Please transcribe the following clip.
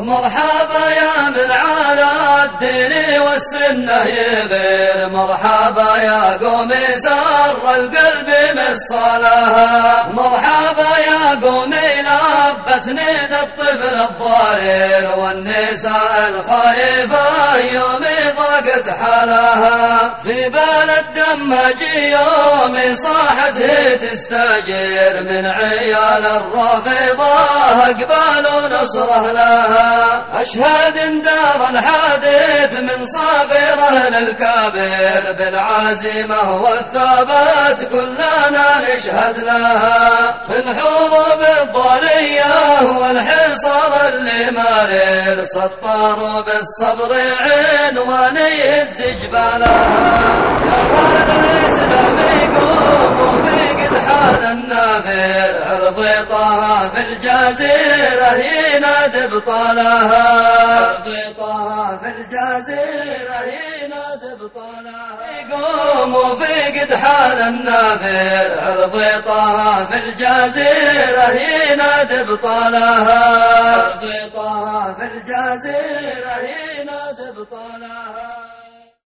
مرحبا يا من على الدين والسنة يغير. مرحبا يا قوم سر القلب من الصلاة. مرحبا يا قوم لبتني الطفل الضرير والنساء الخايفة يوم ضاقت حالها. في بال الدمجي يوم صاحت تستجير من عيال الرافضة. أقبال نصره لها. أشهد دار الحادث من صغيره للكبير بالعزيمه والثبات كلنا نشهد لها. في الحروب الضريه والحصار اللي مرير سطروا بالصبر عنوان يهز جبالها يا هذا الإسلام يقوم وفي قد حال النافر عرضي طه في الجزيرة ينادي بطالها عرضي طه في الجزيرة ينادي بطالها يقوم وفي قد حال النافر عرضي طه في الجزيرة ينادي بطالها عرضي طه في الجزيرة ينادي بطالها